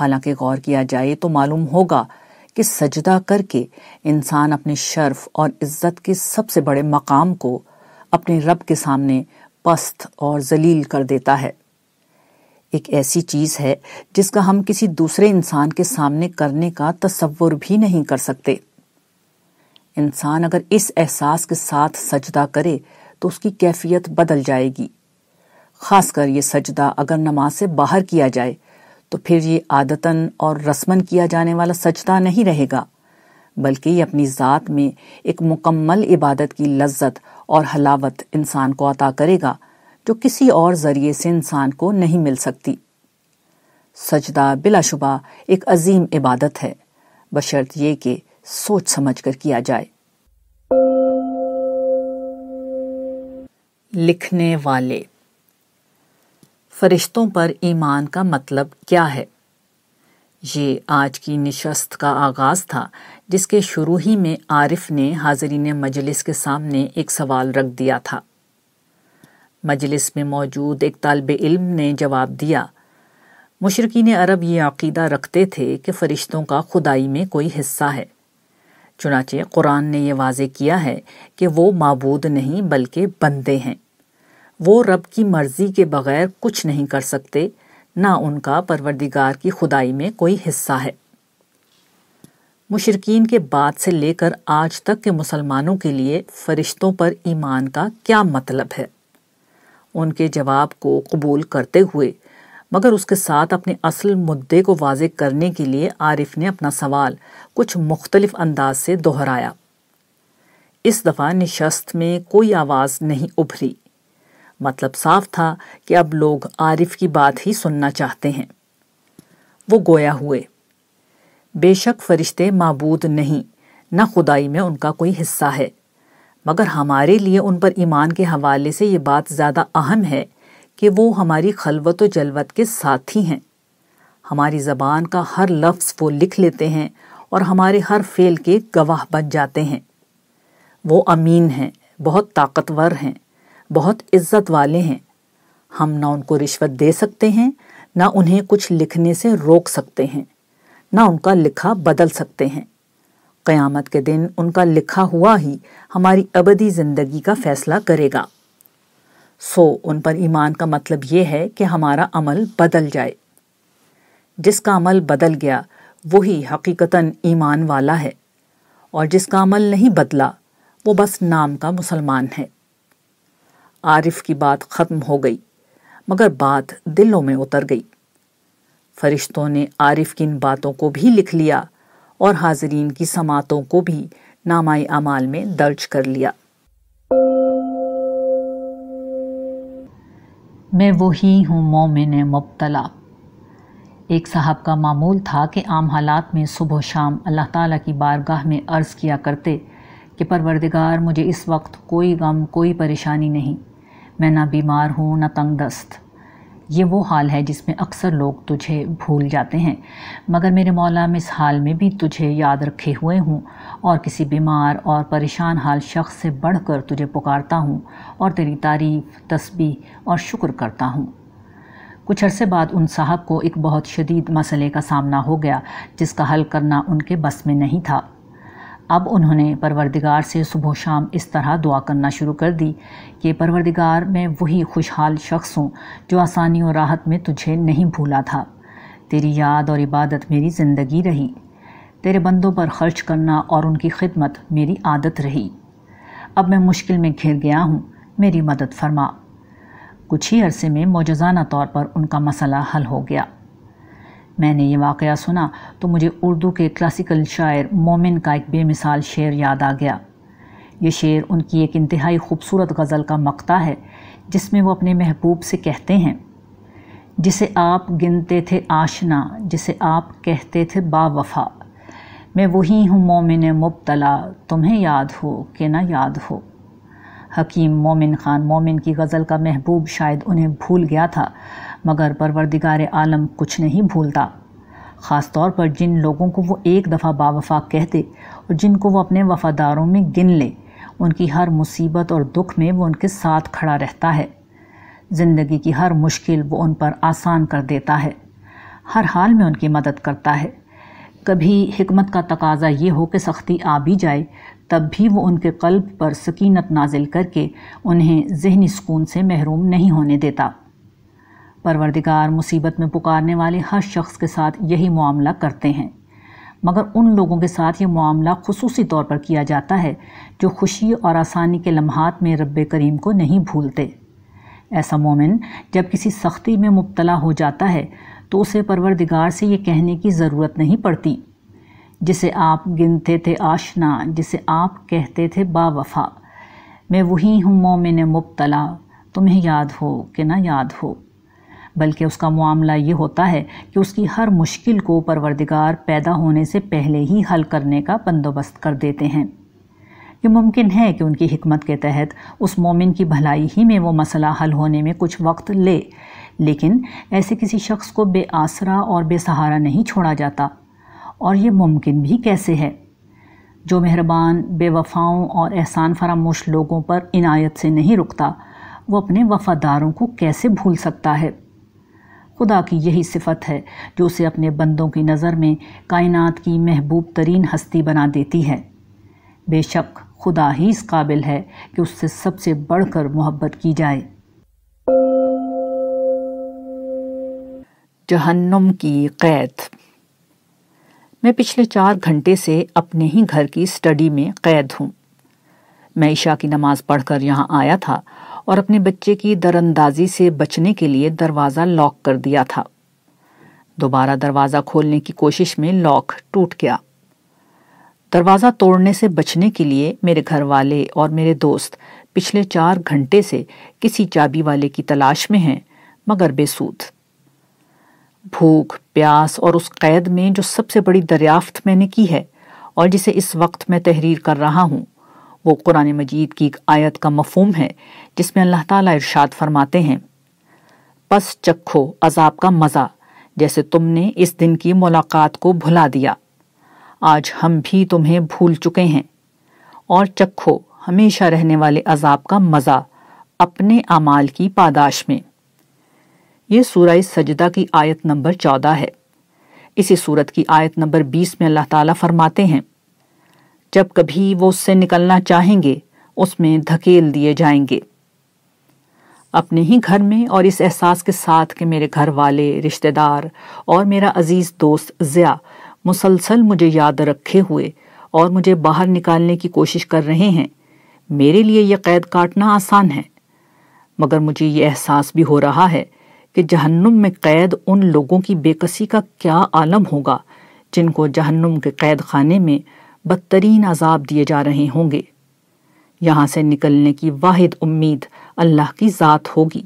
A: حالانکہ غور کیا جائے تو معلوم ہوگا کہ سجدہ کر کے انسان اپنے شرف اور عزت کے سب سے بڑے مقام کو اپنے رب کے سامنے پست اور ذلیل کر دیتا ہے۔ ایک ایسی چیز ہے جس کا ہم کسی دوسرے انسان کے سامنے کرنے کا تصور بھی نہیں کر سکتے۔ انسان اگر اس احساس کے ساتھ سجدہ کرے تو اس کی کیفیت بدل جائے گی۔ خاص کر یہ سجدہ اگر نماز سے باہر کیا جائے تو پھر یہ عادتاً اور رسمن کیا جانے والا سجدہ نہیں رہے گا، بلکہ یہ اپنی ذات میں ایک مکمل عبادت کی لذت اور حلاوت انسان کو عطا کرے گا۔ جو کسی اور ذریعے سے انسان کو نہیں مل سکتی۔ سجدہ بلا شبہ ایک عظیم عبادت ہے۔ بشرط یہ کہ سوچ سمجھ کر کیا جائے۔ لکھنے والے۔ فرشتوں پر ایمان کا مطلب کیا ہے؟ یہ آج کی نشست کا آغاز تھا، جس کے شروع ہی میں عارف نے حاضرین مجلس کے سامنے ایک سوال رکھ دیا تھا۔ مجلس میں موجود ایک طالب علم نے جواب دیا۔ مشرقین عرب یہ عقیدہ رکھتے تھے کہ فرشتوں کا خدائی میں کوئی حصہ ہے۔ چنانچہ قرآن نے یہ واضح کیا ہے کہ وہ معبود نہیں بلکہ بندے ہیں۔ وہ رب کی مرضی کے بغیر کچھ نہیں کر سکتے، نہ ان کا پروردگار کی خدائی میں کوئی حصہ ہے۔ مشرقین کے بعد سے لے کر آج تک کے مسلمانوں کے لیے فرشتوں پر ایمان کا کیا مطلب ہے؟ ان کے جواب کو قبول کرتے ہوئے، مگر اس کے ساتھ اپنے اصل مدعے کو واضح کرنے کے لیے عارف نے اپنا سوال کچھ مختلف انداز سے دہرایا۔ اس دفعہ نشست میں کوئی آواز نہیں ابھری۔ مطلب صاف تھا کہ اب لوگ عارف کی بات ہی سننا چاہتے ہیں۔ وہ گویا ہوئے۔ بے شک فرشتے معبود نہیں، نہ خدائی میں ان کا کوئی حصہ ہے۔ مگر ہمارے لیے ان پر ایمان کے حوالے سے یہ بات زیادہ اہم ہے کہ وہ ہماری خلوت و جلوت کے ساتھی ہیں۔ ہماری زبان کا ہر لفظ وہ لکھ لیتے ہیں اور ہمارے ہر فعل کے گواہ بن جاتے ہیں۔ وہ امین ہیں، بہت طاقتور ہیں، بہت عزت والے ہیں۔ ہم نہ ان کو رشوت دے سکتے ہیں، نہ انہیں کچھ لکھنے سے روک سکتے ہیں، نہ ان کا لکھا بدل سکتے ہیں۔ قیامت کے دن ان کا لکھا ہوا ہی ہماری ابدی زندگی کا فیصلہ کرے گا۔ سو ان پر ایمان کا مطلب یہ ہے کہ ہمارا عمل بدل جائے۔ جس کا عمل بدل گیا، وہی حقیقتاً ایمان والا ہے۔ اور جس کا عمل نہیں بدلا، وہ بس نام کا مسلمان ہے۔ عارف کی بات ختم ہو گئی، مگر بات دلوں میں اتر گئی۔ فرشتوں نے عارف کی ان باتوں کو بھی لکھ لیا۔ اور حاضرین کی سماعتوں کو بھی نامائی اعمال میں درج کر لیا۔
B: میں وہی ہوں مومن مبتلا۔ ایک صاحب کا معمول تھا کہ عام حالات میں صبح و شام اللہ تعالیٰ کی بارگاہ میں عرض کیا کرتے کہ پروردگار مجھے اس وقت کوئی غم، کوئی پریشانی نہیں، میں نہ بیمار ہوں، نہ تنگ دست۔ یہ وہ حال ہے جس میں اکثر لوگ تجھے بھول جاتے ہیں۔ مگر میرے مولا میں اس حال میں بھی تجھے یاد رکھے ہوئے ہوں اور کسی بیمار اور پریشان حال شخص سے بڑھ کر تجھے پکارتا ہوں اور تیری تعریف، تسبیح اور شکر کرتا ہوں۔ کچھ عرصے بعد ان صاحب کو ایک بہت شدید مسئلے کا سامنا ہو گیا جس کا حل کرنا ان کے بس میں نہیں تھا۔ اب انہوں نے پروردگار سے صبح و شام اس طرح دعا کرنا شروع کر دی کہ پروردگار، میں وہی خوشحال شخص ہوں جو آسانی اور راحت میں تجھے نہیں بھولا تھا۔ تیری یاد اور عبادت میری زندگی رہی۔ تیرے بندوں پر خرچ کرنا اور ان کی خدمت میری عادت رہی۔ اب میں مشکل میں گھر گیا ہوں، میری مدد فرما۔ کچھ ہی عرصے میں موجزانہ طور پر ان کا مسئلہ حل ہو گیا۔ میں نے یہ واقعہ سنا تو مجھے اردو کے کلاسیکل شاعر مومن کا ایک بے مثال شعر یاد آ گیا۔ یہ شعر ان کی ایک انتہائی خوبصورت غزل کا مقطع ہے، جس میں وہ اپنے محبوب سے کہتے ہیں، جسے آپ گنتے تھے آشنا، جسے آپ کہتے تھے با وفا۔ میں وہی ہوں مومن مبتلا، تمہیں یاد ہو کہ نہ یاد ہو۔ حکیم مومن خان، مومن کی غزل کا محبوب شاید انہیں بھول گیا تھا۔ مگر پروردگار عالم کچھ نہیں بھولتا۔ خاص طور پر جن لوگوں کو وہ ایک دفعہ با باوفا کہتے اور جن کو وہ اپنے وفاداروں میں گن لے، ان کی ہر مصیبت اور دکھ میں وہ ان کے ساتھ کھڑا رہتا ہے۔ زندگی کی ہر مشکل وہ ان پر آسان کر دیتا ہے، ہر حال میں ان کی مدد کرتا ہے۔ کبھی حکمت کا تقاضا یہ ہو کہ سختی آ بھی جائے، تب بھی وہ ان کے قلب پر سکینت نازل کر کے انہیں ذہنی سکون سے محروم نہیں ہونے دیتا۔ پروردگار مصیبت میں پکارنے والے ہر شخص کے ساتھ یہی معاملہ کرتے ہیں۔ مگر ان لوگوں کے ساتھ یہ معاملہ خصوصی طور پر کیا جاتا ہے جو خوشی اور آسانی کے لمحات میں رب کریم کو نہیں بھولتے۔ ایسا مومن جب کسی سختی میں مبتلا ہو جاتا ہے تو اسے پروردگار سے یہ کہنے کی ضرورت نہیں پڑتی۔ جسے آپ گنتے تھے آشنا، جسے آپ کہتے تھے با وفا میں وہی ہوں مومن مبتلا، تمہیں یاد ہو کہ نہ یاد ہو۔ بلکہ اس کا معاملہ یہ ہوتا ہے کہ اس کی ہر مشکل کو پروردگار پیدا ہونے سے پہلے ہی حل کرنے کا بندوبست کر دیتے ہیں۔ یہ ممکن ہے کہ ان کی حکمت کے تحت اس مومن کی بھلائی ہی میں وہ مسئلہ حل ہونے میں کچھ وقت لے، لیکن ایسے کسی شخص کو بے آسرا اور بے سہارا نہیں چھوڑا جاتا۔ اور یہ ممکن بھی کیسے ہے؟ جو مہربان، بے وفاؤں اور احسان فراموش لوگوں پر عنایت سے نہیں رکتا، وہ اپنے وفاداروں کو کیسے بھول سکتا ہے؟ خدا کی یہی صفت ہے جو اسے اپنے بندوں کی نظر میں کائنات کی محبوب ترین ہستی بنا دیتی ہے۔ بے شک خدا ہی اس قابل ہے کہ اس سے سب سے بڑھ کر محبت کی جائے۔
A: جہنم کی قید۔ میں پچھلے چار گھنٹے سے اپنے ہی گھر کی سٹڈی میں قید ہوں۔ میں عشاء کی نماز پڑھ کر یہاں آیا تھا اور اپنے بچے کی در اندازی سے بچنے کے لیے دروازہ لاک کر دیا تھا۔ دوبارہ دروازہ کھولنے کی کوشش میں لاک ٹوٹ گیا۔ دروازہ توڑنے سے بچنے کے لیے میرے گھر والے اور میرے دوست پچھلے چار گھنٹے سے کسی چابی والے کی تلاش میں ہیں، مگر بے سود۔ بھوک، پیاس اور اس قید میں جو سب سے بڑی دریافت میں نے کی ہے اور جسے اس وقت میں تحریر کر رہا ہوں۔ وہ قرآن مجید کی ایک آیت کا مفہوم ہے، جس میں اللہ تعالیٰ ارشاد فرماتے ہیں، پس چکھو عذاب کا مزہ، جیسے تم نے اس دن کی ملاقات کو بھلا دیا۔ آج ہم بھی تمہیں بھول چکے ہیں۔ اور چکھو ہمیشہ رہنے والے عذاب کا مزہ اپنے اعمال کی پاداش میں۔ یہ سورہ سجدہ کی آیت نمبر چودہ ہے۔ اسی صورت کی آیت نمبر بیس میں اللہ تعالیٰ فرماتے ہیں جب کبھی وہ اس سے نکلنا چاہیں گے، اس میں دھکیل دیے جائیں گے۔ اپنے ہی گھر میں اور اس احساس کے ساتھ کہ میرے گھر والے، رشتہ دار اور میرا عزیز دوست ضیاء مسلسل مجھے یاد رکھے ہوئے اور مجھے باہر نکالنے کی کوشش کر رہے ہیں، میرے لیے یہ قید کاٹنا آسان ہے۔ مگر مجھے یہ احساس بھی ہو رہا ہے کہ جہنم میں قید ان لوگوں کی بے کسی کا کیا عالم ہوگا جن کو جہنم کے قید خانے میں بدترین عذاب دیے جا رہے ہوں گے۔ یہاں سے نکلنے کی واحد امید اللہ کی ذات ہوگی،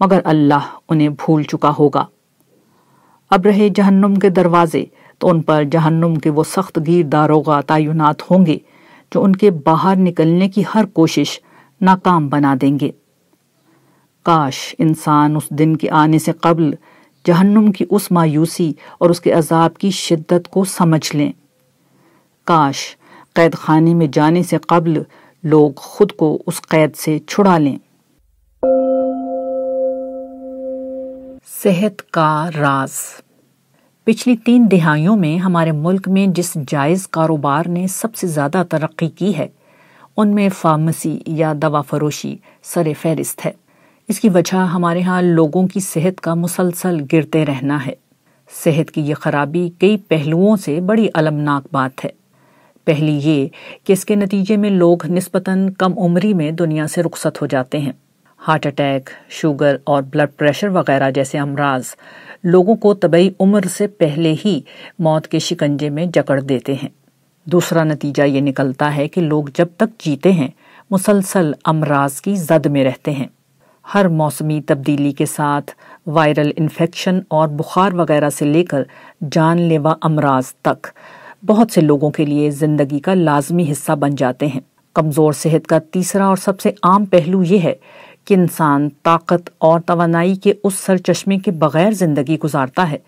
A: مگر اللہ انہیں بھول چکا ہوگا۔ اب رہے جہنم کے دروازے تو ان پر جہنم کے وہ سخت گیر داروغ تعینات ہوں گے جو ان کے باہر نکلنے کی ہر کوشش ناکام بنا دیں گے۔ کاش انسان اس دن کے آنے سے قبل جہنم کی اس مایوسی اور اس کے عذاب کی شدت کو سمجھ لیں۔ کاش، قید خانے میں جانے سے قبل لوگ خود کو اس قید سے چھڑا لیں۔ صحت کا راز۔ پچھلی تین دہائیوں میں ہمارے ملک میں جس جائز کاروبار نے سب سے زیادہ ترقی کی ہے، ان میں فارمیسی یا دوا فروشی سر فہرست ہے۔ اس کی وجہ ہمارے ہاں لوگوں کی صحت کا مسلسل گرتے رہنا ہے۔ صحت کی یہ خرابی کئی پہلوؤں سے بڑی المناک بات ہے۔ پہلی یہ کہ اس کے نتیجے میں لوگ نسبتاً کم عمری میں دنیا سے رخصت ہو جاتے ہیں۔ ہارٹ اٹیک، شوگر اور بلڈ پریشر وغیرہ جیسے امراض لوگوں کو طبعی عمر سے پہلے ہی موت کے شکنجے میں جکڑ دیتے ہیں۔ دوسرا نتیجہ یہ نکلتا ہے کہ لوگ جب تک جیتے ہیں، مسلسل امراض کی زد میں رہتے ہیں۔ ہر موسمی تبدیلی کے ساتھ وائرل انفیکشن اور بخار وغیرہ سے لے کر جان لیوا امراض تک بہت سے لوگوں کے لیے زندگی کا لازمی حصہ بن جاتے ہیں۔ کمزور صحت کا تیسرا اور سب سے عام پہلو یہ ہے کہ انسان طاقت اور توانائی کے اس سر چشمے کے بغیر زندگی گزارتا ہے،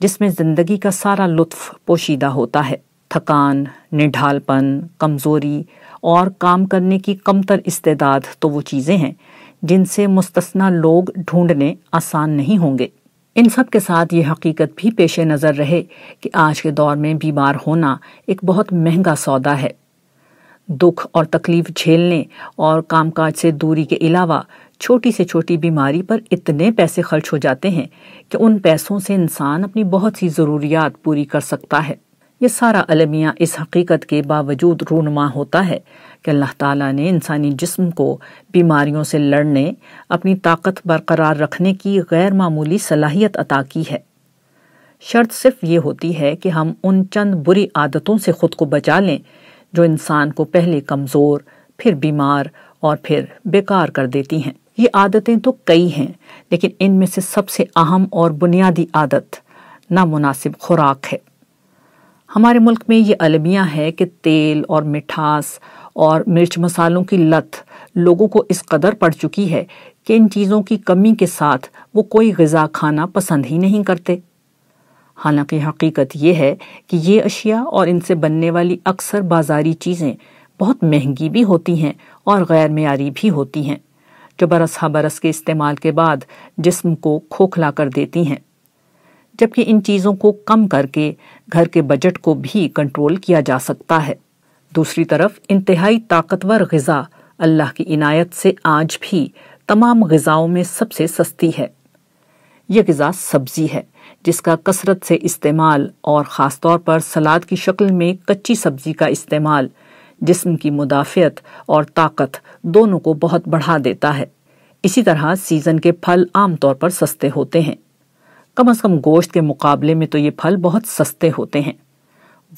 A: جس میں زندگی کا سارا لطف پوشیدہ ہوتا ہے۔ تھکان نڈھال پن کمزوری اور کام کرنے کی کمتر استعداد تو وہ چیزیں ہیں جن سے مستثنا لوگ ڈھونڈنے آسان نہیں ہوں گے۔ ان سب کے ساتھ یہ حقیقت بھی پیش نظر رہے کہ آج کے دور میں بیمار ہونا ایک بہت مہنگا سودا ہے۔ دکھ اور تکلیف جھیلنے اور کام کاج سے دوری کے علاوہ چھوٹی سے چھوٹی بیماری پر اتنے پیسے خرچ ہو جاتے ہیں کہ ان پیسوں سے انسان اپنی بہت سی ضروریات پوری کر سکتا ہے۔ یہ سارا المیہ اس حقیقت کے باوجود رونما ہوتا ہے اللہ تعالیٰ نے انسانی جسم کو بیماریوں سے لڑنے، اپنی طاقت برقرار رکھنے کی غیر معمولی صلاحیت عطا کی ہے۔ شرط صرف یہ ہوتی ہے کہ ہم ان چند بری عادتوں سے خود کو بچا لیں جو انسان کو پہلے کمزور، پھر بیمار اور پھر بیکار کر دیتی ہیں۔ یہ عادتیں تو کئی ہیں، لیکن ان میں سے سب سے اہم اور بنیادی عادت نامناسب خوراک ہے۔ ہمارے ملک میں یہ المیہ ہے کہ تیل اور مٹھاس اور مرچ مسالوں کی لت لوگوں کو اس قدر پڑ چکی ہے کہ ان چیزوں کی کمی کے ساتھ وہ کوئی غذا کھانا پسند ہی نہیں کرتے۔ حالانکہ حقیقت یہ ہے کہ یہ اشیاء اور ان سے بننے والی اکثر بازاری چیزیں بہت مہنگی بھی ہوتی ہیں اور غیر معیاری بھی ہوتی ہیں، جو برس ہا برس کے استعمال کے بعد جسم کو کھوکھلا کر دیتی ہیں، جبکہ ان چیزوں کو کم کر کے گھر کے بجٹ کو بھی کنٹرول کیا جا سکتا ہے۔ دوسری طرف انتہائی طاقتور غذا اللہ کی عنایت سے آج بھی تمام غذاؤں میں سب سے سستی ہے۔ یہ غذا سبزی ہے، جس کا کثرت سے استعمال اور خاص طور پر سلاد کی شکل میں کچی سبزی کا استعمال جسم کی مدافعت اور طاقت دونوں کو بہت بڑھا دیتا ہے۔ اسی طرح سیزن کے پھل عام طور پر سستے ہوتے ہیں۔ کم از کم گوشت کے مقابلے میں تو یہ پھل بہت سستے ہوتے ہیں۔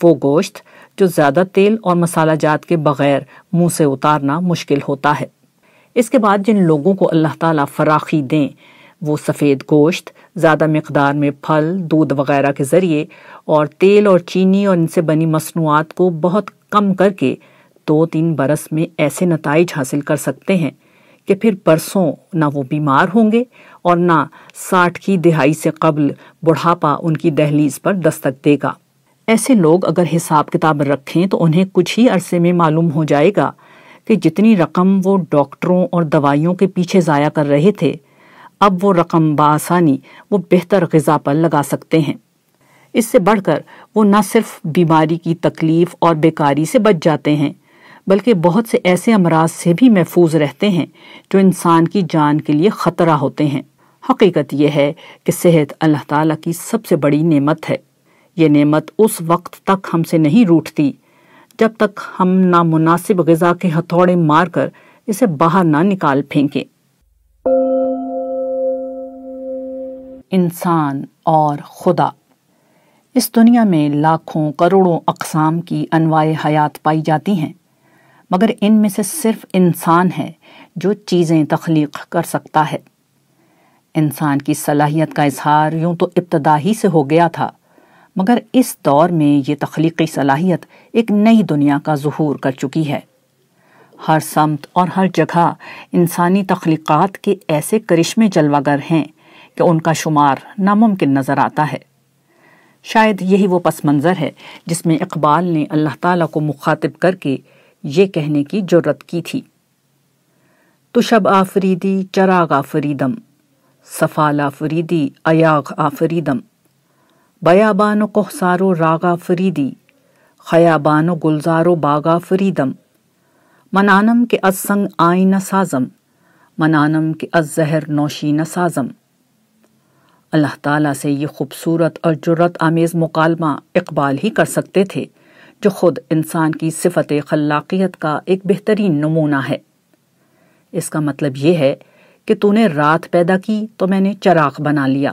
A: وہ گوشت جو زیادہ تیل اور مسالہ جات کے بغیر منہ سے اتارنا مشکل ہوتا ہے۔ اس کے بعد جن لوگوں کو اللہ تعالیٰ فراخی دیں، وہ سفید گوشت، زیادہ مقدار میں پھل، دودھ وغیرہ کے ذریعے اور تیل اور چینی اور ان سے بنی مصنوعات کو بہت کم کر کے دو تین برس میں ایسے نتائج حاصل کر سکتے ہیں کہ پھر برسوں نہ وہ بیمار ہوں گے اور نہ ساٹھ کی دہائی سے قبل بڑھاپا ان کی دہلیز پر دستک دے گا۔ ایسے لوگ اگر حساب کتاب رکھیں تو انہیں کچھ ہی عرصے میں معلوم ہو جائے گا کہ جتنی رقم وہ ڈاکٹروں اور دوائیوں کے پیچھے ضائع کر رہے تھے، اب وہ رقم بآسانی، وہ بہتر غذا پر لگا سکتے ہیں۔ اس سے بڑھ کر وہ نہ صرف بیماری کی تکلیف اور بیکاری سے بچ جاتے ہیں، بلکہ بہت سے ایسے امراض سے بھی محفوظ رہتے ہیں جو انسان کی جان کے لیے خطرہ ہوتے ہیں۔ حقیقت یہ ہے کہ صحت اللہ تعالیٰ کی سب سے بڑی نعمت ہے۔ یہ نعمت اس وقت تک ہم سے نہیں روٹتی جب تک ہم نامناسب غذا کے ہتھوڑے مار کر اسے باہر نہ نکال پھینکیں۔ انسان اور خدا۔ اس دنیا میں لاکھوں کروڑوں اقسام کی انواع حیات پائی جاتی ہیں، مگر ان میں سے صرف انسان ہے جو چیزیں تخلیق کر سکتا ہے۔ انسان کی صلاحیت کا اظہار یوں تو ابتدا ہی سے ہو گیا تھا۔ مگر اس دور میں یہ تخلیقی صلاحیت ایک نئی دنیا کا ظہور کر چکی ہے۔ ہر سمت اور ہر جگہ انسانی تخلیقات کے ایسے کرشمے جلواگر ہیں کہ ان کا شمار ناممکن نظر آتا ہے۔ شاید یہی وہ پس منظر ہے جس میں اقبال نے اللہ تعالیٰ کو مخاطب کر کے یہ کہنے کی جرت کی تھی۔ تو شب آفریدی، چراغ آفریدم سفال آفریدی ایاغ آفریدم۔ بیابان و کوہسار و راغا فریدی خیابان و گلزار و باغا فریدم. منانم کے از سنگ آئی نہ سازم، منانم کے از زہر نوشی نہ سازم. اللہ تعالیٰ سے یہ خوبصورت اور جرت آمیز مکالمہ اقبال ہی کر سکتے تھے، جو خود انسان کی صفت خلاقیت کا ایک بہترین نمونہ ہے۔ اس کا مطلب یہ ہے کہ تو نے رات پیدا کی تو میں نے چراغ بنا لیا۔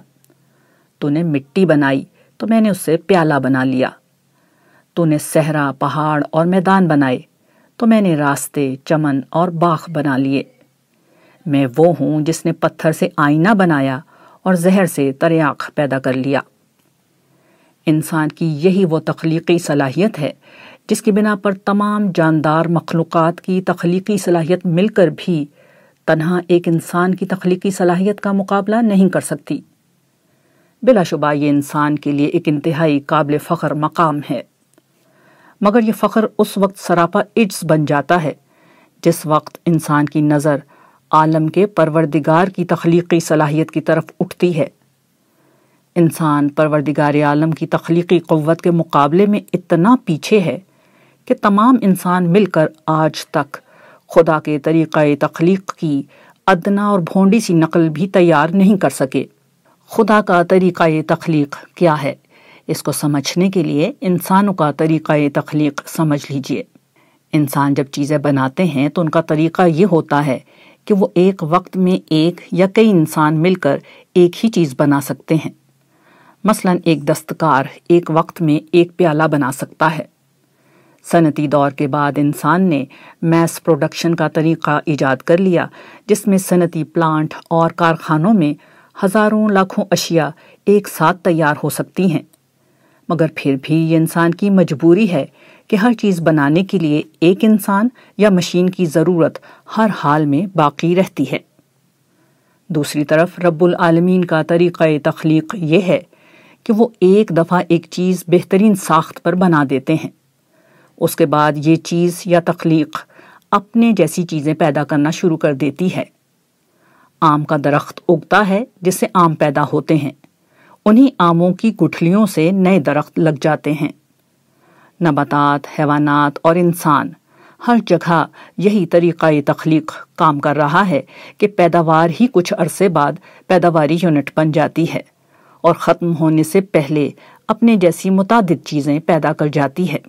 A: تو نے مٹی بنائی تو میں نے اس سے پیالہ بنا لیا۔ تو نے صحرا، پہاڑ اور میدان بنائے تو میں نے راستے، چمن اور باغ بنا لیے۔ میں وہ ہوں جس نے پتھر سے آئینہ بنایا اور زہر سے تریاق پیدا کر لیا۔ انسان کی یہی وہ تخلیقی صلاحیت ہے جس کی بنا پر تمام جاندار مخلوقات کی تخلیقی صلاحیت مل کر بھی تنہا ایک انسان کی تخلیقی صلاحیت کا مقابلہ نہیں کر سکتی۔ بلا شبہ یہ انسان کے لیے ایک انتہائی قابل فخر مقام ہے۔ مگر یہ فخر اس وقت سراپا اجز بن جاتا ہے، جس وقت انسان کی نظر عالم کے پروردگار کی تخلیقی صلاحیت کی طرف اٹھتی ہے۔ انسان پروردگار عالم کی تخلیقی قوت کے مقابلے میں اتنا پیچھے ہے کہ تمام انسان مل کر آج تک خدا کے طریقہ تخلیق کی ادنا اور بھونڈی سی نقل بھی تیار نہیں کر سکے۔ خدا کا طریقہ تخلیق کیا ہے۔ اس کو سمجھنے کے لیے انسانوں کا طریقہ تخلیق سمجھ لیجیے۔ انسان جب چیزیں بناتے ہیں تو ان کا طریقہ یہ ہوتا ہے کہ وہ ایک وقت میں ایک یا کئی انسان مل کر ایک ہی چیز بنا سکتے ہیں۔ مثلا ایک دستکار ایک وقت میں ایک پیالہ بنا سکتا ہے۔ صنعتی دور کے بعد انسان نے میس پروڈکشن کا طریقہ ایجاد کر لیا، جس میں صنعتی پلانٹ اور کارخانوں میں ہزاروں لاکھوں اشیاء ایک ساتھ تیار ہو سکتی ہیں۔ مگر پھر بھی یہ انسان کی مجبوری ہے کہ ہر چیز بنانے کے لیے ایک انسان یا مشین کی ضرورت ہر حال میں باقی رہتی ہے۔ دوسری طرف رب العالمین کا طریقہ تخلیق یہ ہے کہ وہ ایک دفعہ ایک چیز بہترین ساخت پر بنا دیتے ہیں۔ اس کے بعد یہ چیز یا تخلیق اپنے جیسی چیزیں پیدا کرنا شروع کر دیتی ہے۔ آم کا درخت اگتا ہے جس سے آم پیدا ہوتے ہیں۔ انہی آموں کی گٹھلیوں سے نئے درخت لگ جاتے ہیں۔ نباتات، حیوانات اور انسان، ہر جگہ یہی طریقہ تخلیق کام کر رہا ہے کہ پیداوار ہی کچھ عرصے بعد پیداواری یونٹ بن جاتی ہے اور ختم ہونے سے پہلے اپنے جیسی متعدد چیزیں پیدا کر جاتی ہے۔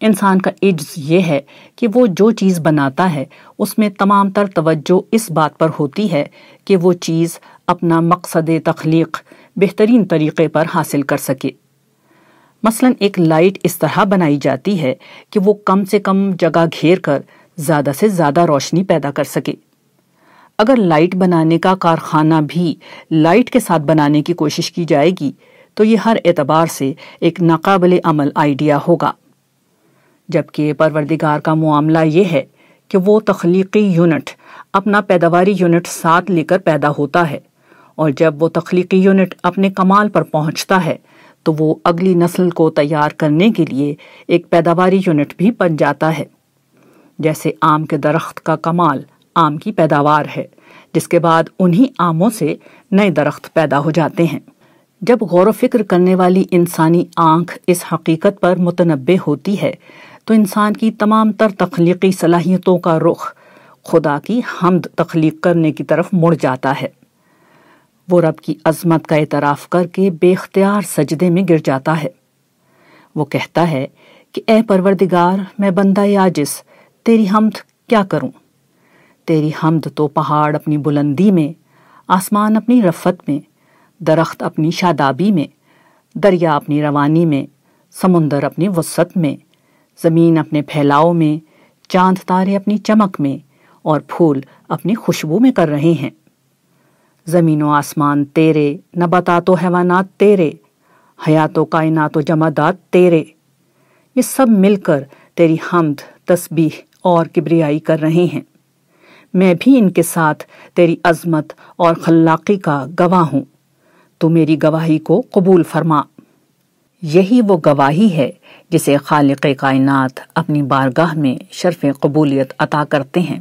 A: انسان کا عجز یہ ہے کہ وہ جو چیز بناتا ہے، اس میں تمام تر توجہ اس بات پر ہوتی ہے کہ وہ چیز اپنا مقصد تخلیق بہترین طریقے پر حاصل کر سکے۔ مثلا ایک لائٹ اس طرح بنائی جاتی ہے کہ وہ کم سے کم جگہ گھیر کر زیادہ سے زیادہ روشنی پیدا کر سکے۔ اگر لائٹ بنانے کا کارخانہ بھی لائٹ کے ساتھ بنانے کی کوشش کی جائے گی، تو یہ ہر اعتبار سے ایک ناقابل عمل آئیڈیا ہوگا۔ جبکہ پروردگار کا معاملہ یہ ہے کہ وہ تخلیقی یونٹ، اپنا پیداواری یونٹ ساتھ لے کر پیدا ہوتا ہے۔ اور جب وہ تخلیقی یونٹ اپنے کمال پر پہنچتا ہے، تو وہ اگلی نسل کو تیار کرنے کے لیے ایک پیداواری یونٹ بھی بن جاتا ہے۔ جیسے آم کے درخت کا کمال آم کی پیداوار ہے، جس کے بعد انہی آموں سے نئے درخت پیدا ہو جاتے ہیں۔ جب غور و فکر کرنے والی انسانی آنکھ اس حقیقت پر متنبع ہوتی ہے، تو انسان کی تمام تر تخلیقی صلاحیتوں کا رخ خدا کی حمد تخلیق کرنے کی طرف مڑ جاتا ہے۔ وہ رب کی عظمت کا اعتراف کر کے بے اختیار سجدے میں گر جاتا ہے۔ وہ کہتا ہے کہ، اے پروردگار، میں بندہ عاجز، تیری حمد کیا کروں؟ تیری حمد تو پہاڑ اپنی بلندی میں، آسمان اپنی رفت میں درخت اپنی شادابی میں، دریا اپنی روانی میں، سمندر اپنی وسط میں، زمین اپنے پھیلاؤ میں، چاند تارے اپنی چمک میں اور پھول اپنی خوشبو میں کر رہے ہیں۔ زمین و آسمان تیرے، نباتات و حیوانات تیرے، حیات و کائنات و جمادات تیرے۔ یہ سب مل کر تیری حمد، تسبیح اور کبریائی کر رہے ہیں۔ میں بھی ان کے ساتھ تیری عظمت اور خلاقی کا گواہ ہوں۔ تو میری گواہی کو قبول فرما۔ یہی وہ گواہی ہے جسے خالق کائنات اپنی بارگاہ میں شرف قبولیت عطا کرتے ہیں،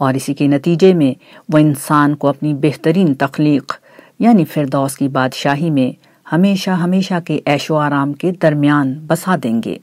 A: اور اسی کے نتیجے میں وہ انسان کو اپنی بہترین تخلیق یعنی فردوس کی بادشاہی میں ہمیشہ ہمیشہ کے عیش و آرام کے درمیان بسا دیں گے۔